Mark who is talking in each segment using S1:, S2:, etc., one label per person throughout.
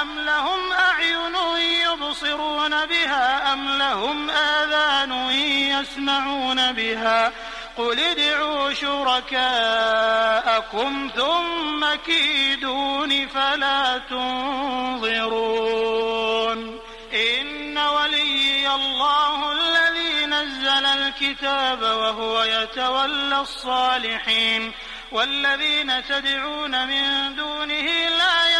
S1: أم لهم أعين يبصرون بها أم لهم آذان يسمعون بها قل ادعوا شركاءكم ثم كيدون فلا تنظرون إن وليي الله الذي نزل الكتاب وهو يتولى الصالحين والذين تدعون من دونه لا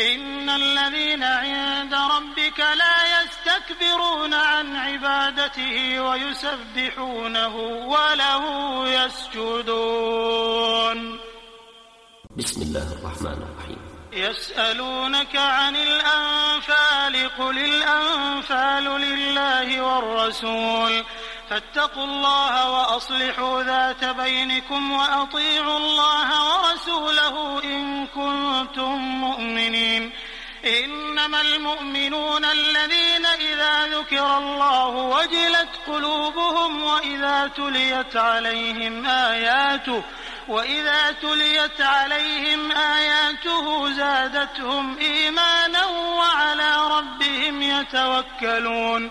S1: إن الذين عند ربك لا يستكبرون عن عبادته ويسبحونه وله يسجدون.
S2: بسم الله الرحمن الرحيم.
S1: يسألونك عن الأنفال قل الأنفال لله والرسول. فاتقوا الله وأصلحوا ذات بينكم وأطيعوا الله ورسوله إن كنتم مؤمنين. إنما المؤمنون الذين إذا ذكر الله وجلت قلوبهم وإذا تليت عليهم آياته وإذا تليت عليهم آياته زادتهم إيمانا وعلى ربهم يتوكلون.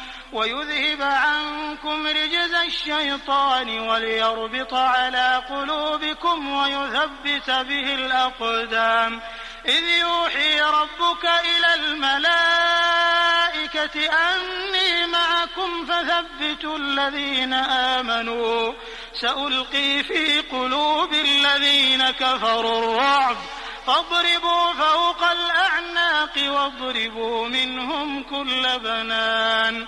S1: ويذهب عنكم رجز الشيطان وليربط على قلوبكم ويثبت به الأقدام. إذ يوحي ربك إلى الملائكة أني معكم فثبتوا الذين آمنوا. سألقي في قلوب الذين كفروا الرعب. فاضربوا فوق الأعناق واضربوا منهم كل بنان.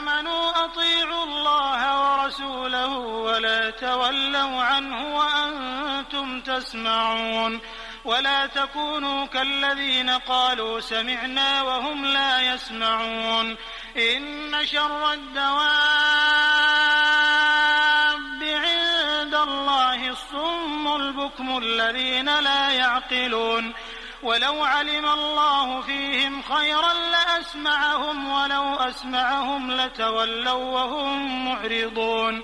S1: ولا تولوا عنه وأنتم تسمعون ولا تكونوا كالذين قالوا سمعنا وهم لا يسمعون إن شر الدواب عند الله الصم البكم الذين لا يعقلون ولو علم الله فيهم خيرا لأسمعهم ولو أسمعهم لتولوا وهم معرضون